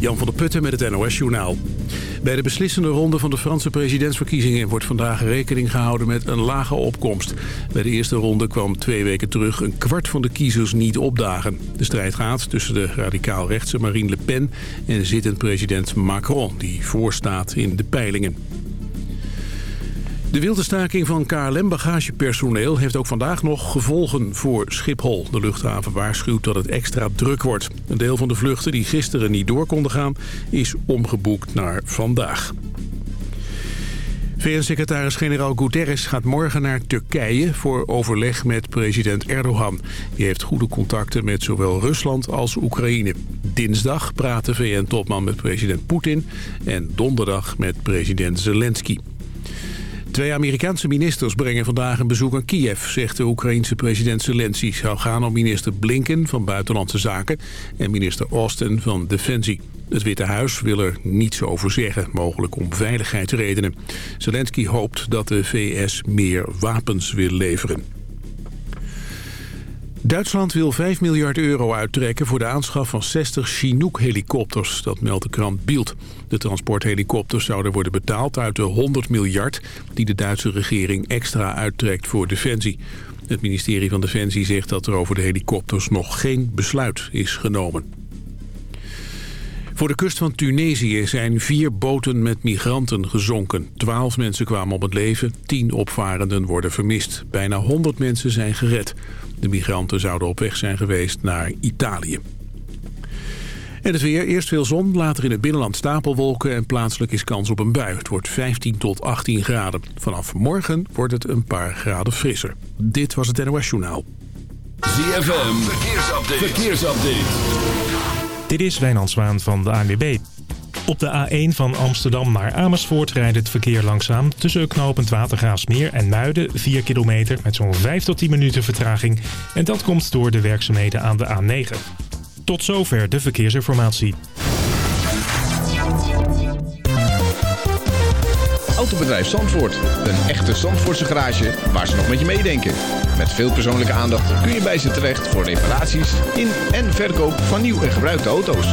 Jan van der Putten met het NOS-journaal. Bij de beslissende ronde van de Franse presidentsverkiezingen... wordt vandaag rekening gehouden met een lage opkomst. Bij de eerste ronde kwam twee weken terug een kwart van de kiezers niet opdagen. De strijd gaat tussen de radicaal-rechtse Marine Le Pen... en zittend president Macron, die voorstaat in de peilingen. De wilde staking van KLM-bagagepersoneel heeft ook vandaag nog gevolgen voor Schiphol. De luchthaven waarschuwt dat het extra druk wordt. Een deel van de vluchten die gisteren niet door konden gaan is omgeboekt naar vandaag. VN-secretaris-generaal Guterres gaat morgen naar Turkije voor overleg met president Erdogan. Die heeft goede contacten met zowel Rusland als Oekraïne. Dinsdag praat de VN-topman met president Poetin en donderdag met president Zelensky. Twee Amerikaanse ministers brengen vandaag een bezoek aan Kiev, zegt de Oekraïense president Zelensky. Het zou gaan om minister Blinken van Buitenlandse Zaken en minister Austin van Defensie. Het Witte Huis wil er niets over zeggen, mogelijk om veiligheidsredenen. Zelensky hoopt dat de VS meer wapens wil leveren. Duitsland wil 5 miljard euro uittrekken voor de aanschaf van 60 Chinook-helikopters. Dat meldt de krant Bild. De transporthelikopters zouden worden betaald uit de 100 miljard... die de Duitse regering extra uittrekt voor Defensie. Het ministerie van Defensie zegt dat er over de helikopters nog geen besluit is genomen. Voor de kust van Tunesië zijn vier boten met migranten gezonken. Twaalf mensen kwamen om het leven, tien opvarenden worden vermist. Bijna 100 mensen zijn gered. De migranten zouden op weg zijn geweest naar Italië. En het weer, eerst veel zon, later in het binnenland stapelwolken... en plaatselijk is kans op een bui. Het wordt 15 tot 18 graden. Vanaf morgen wordt het een paar graden frisser. Dit was het NOS Journaal. ZFM, verkeersupdate. verkeersupdate. Dit is Wijnand Zwaan van de ANWB. Op de A1 van Amsterdam naar Amersfoort rijdt het verkeer langzaam. Tussen knooppunt Watergraafsmeer en Muiden 4 kilometer met zo'n 5 tot 10 minuten vertraging. En dat komt door de werkzaamheden aan de A9. Tot zover de verkeersinformatie. Autobedrijf Zandvoort. Een echte Zandvoortse garage waar ze nog met je meedenken. Met veel persoonlijke aandacht kun je bij ze terecht voor reparaties in en verkoop van nieuw en gebruikte auto's.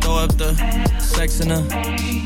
Throw up the sex in her.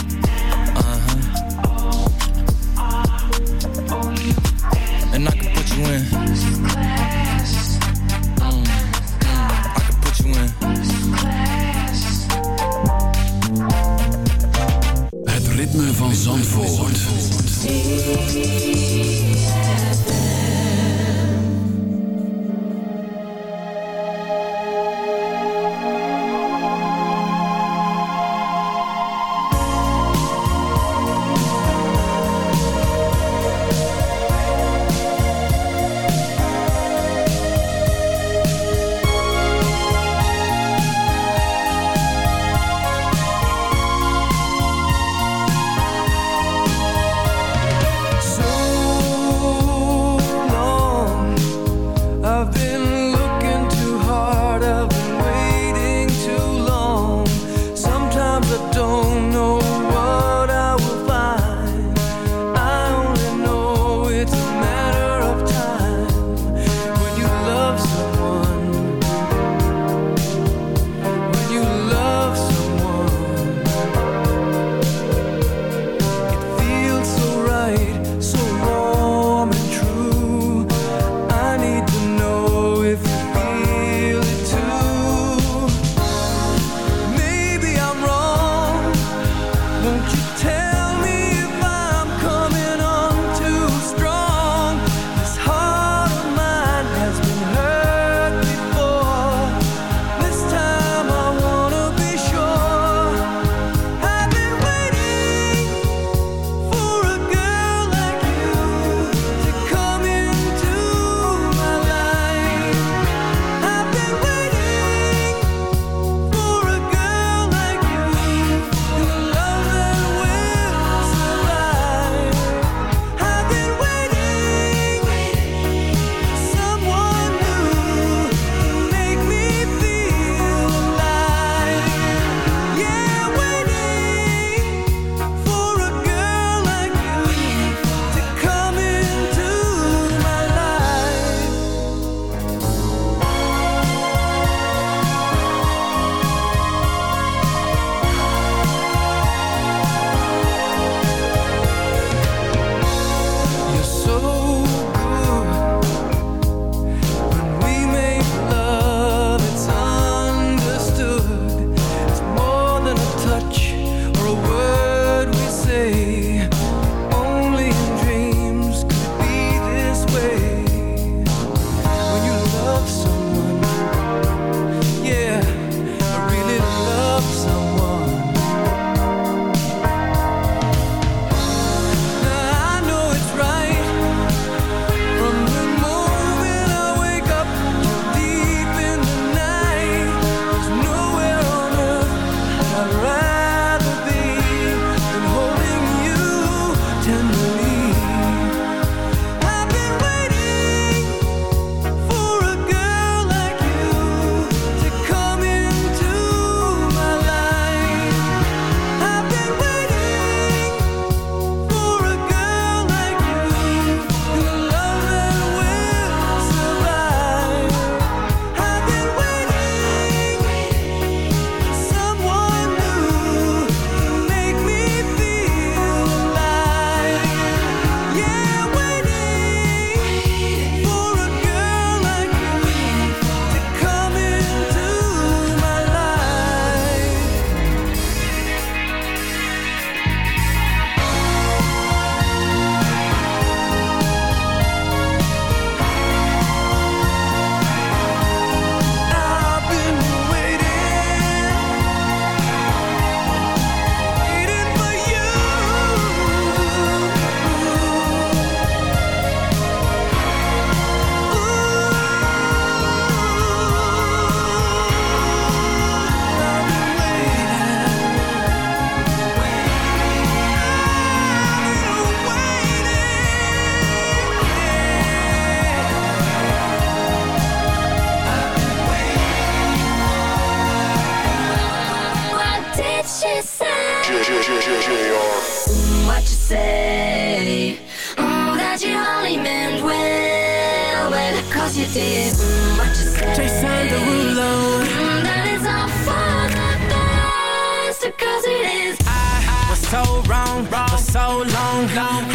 Did mm, what you said. Jason Derulo. Mm, that is all for the best, cause it is. I was so wrong, for so long,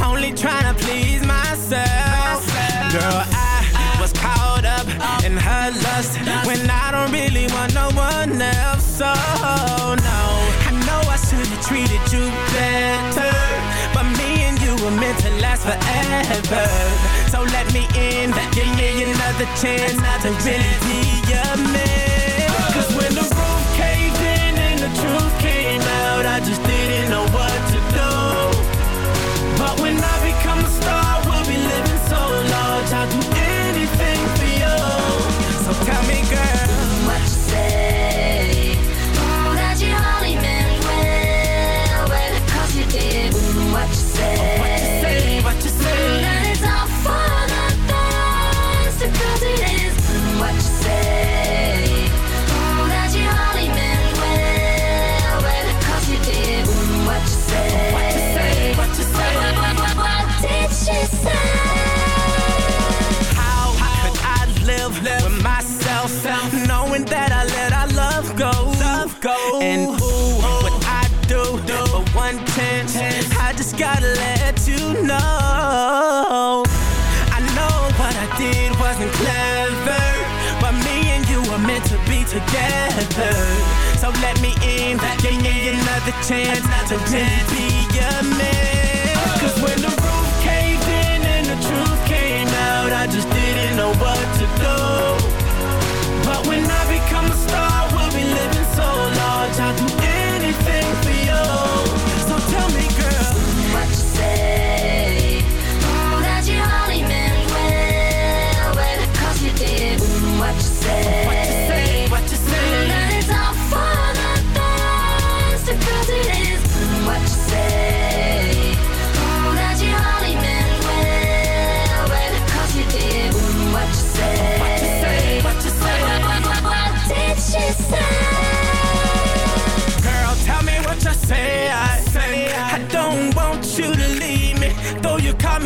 only trying to please myself. Girl, I was caught up in her lust when I don't really want no one else. So, no, I know I should have treated you better, but me and you were meant to last forever. So let me in, give me another chance to really be your man. Cause when the roof caved in and the truth came out, I just wasn't clever, but me and you were meant to be together. So let me in, give me another chance to be your man. Cause when the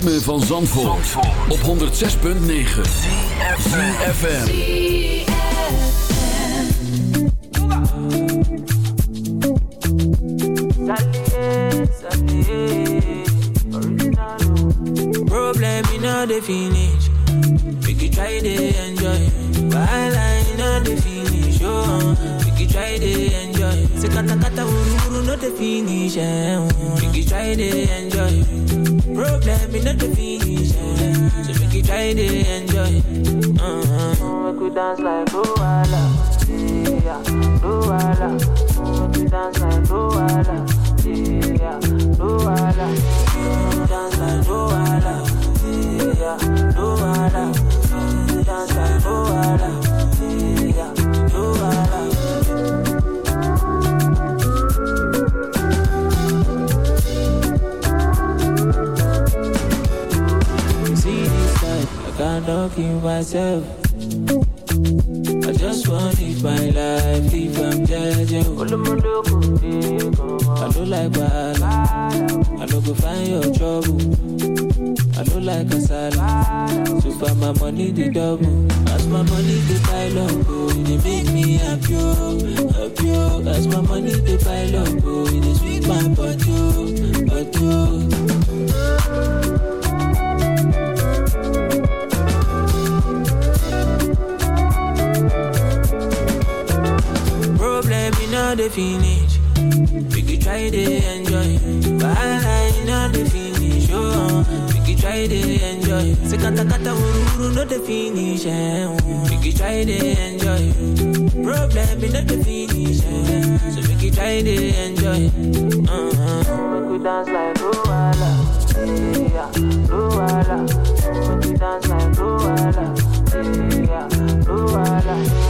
Ritme van Zandvoort, op 106.9 FM. Problem in all the finish. Make you try to enjoy. While I know the finish. Oh, make you try to enjoy. Say kata kata uru uru no the finish. Eh. Make you try to enjoy. Problem in the. Eh. So make you try to enjoy. Uh-huh. Make we dance like Luala. Yeah, Luala. We dance like Luala. Yeah, Luala. We dance like Luala. Yeah, Luala. We dance like Luala. Cannot kill myself. I just want to live my life, if I'm judging. I don't like bad, I don't go find your trouble. I don't like a salad, so far my money the double. As my money the pile up, oh, it dey make me happy, happy. As my money the pile up, oh, it dey sweet my body, oh, oh. not the finish. We could try to enjoy. Bahala not the finish. Oh, we could try to enjoy. Sekata kata ururu not the finish. We could try to enjoy. Problem is not the finish. Eh. So we could try to enjoy. Uh-huh. We could dance like Ruwala. Yeah, Luwala. We could dance like Ruwala. Yeah, Luwala.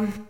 Um,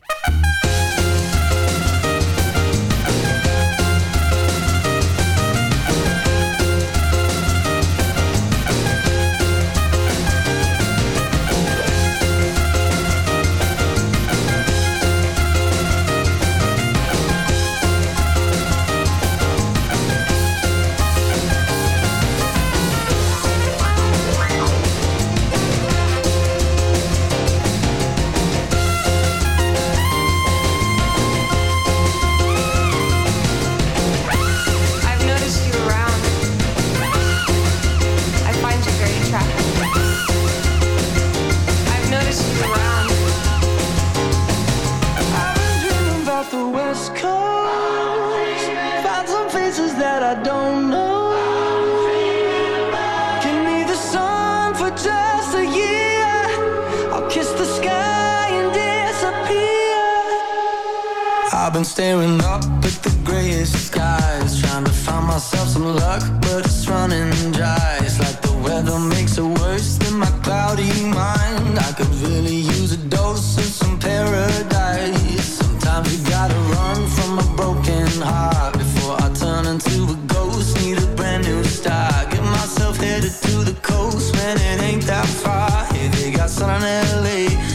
LA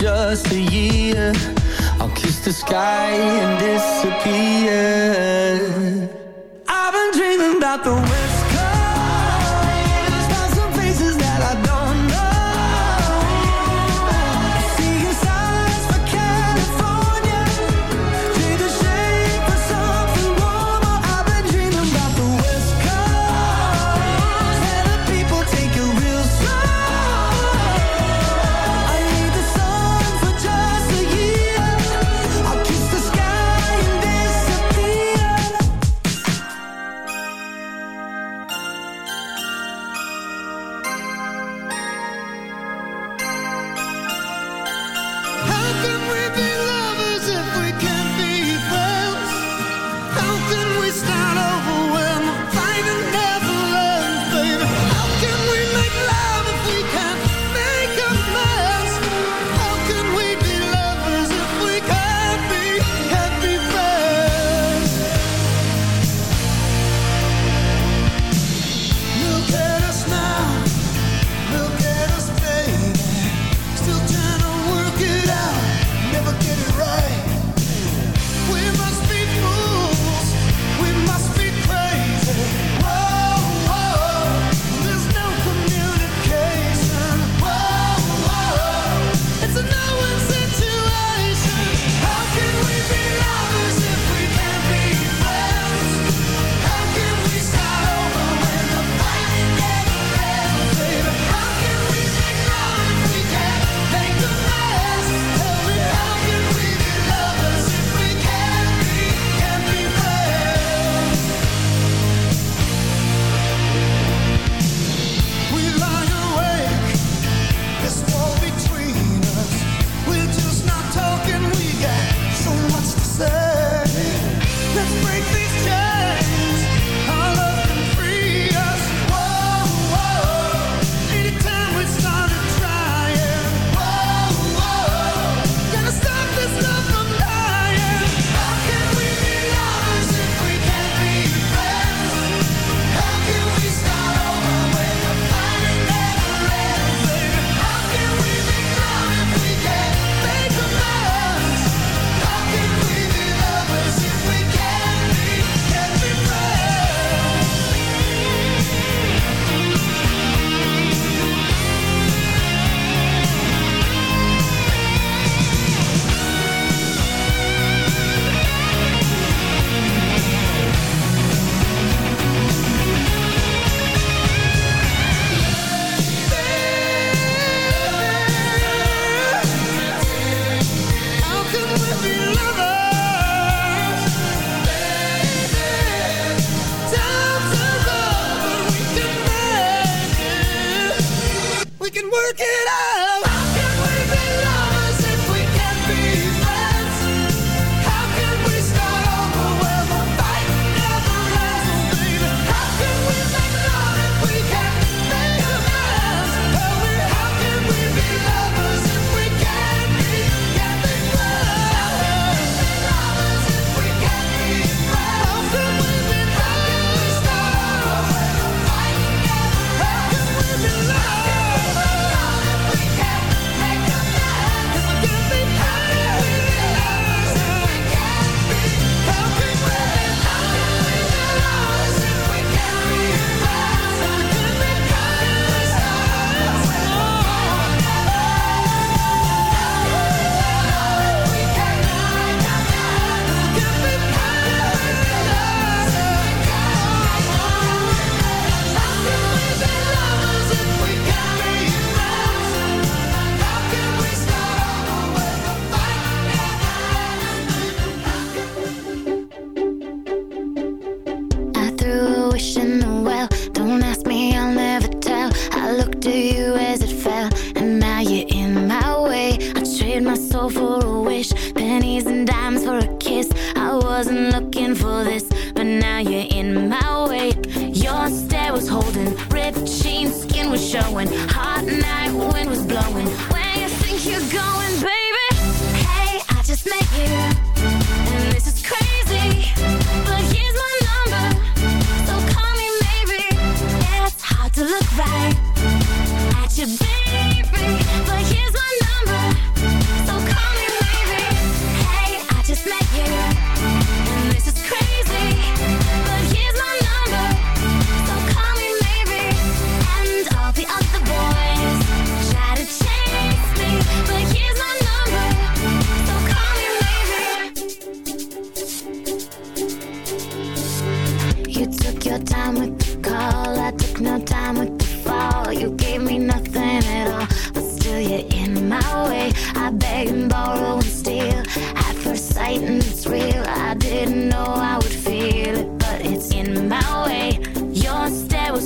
just a year. I'll kiss the sky and disappear. I've been dreaming about the wind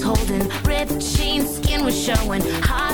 holding, ripped jeans, skin was showing, hot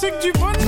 C'est que du bonheur.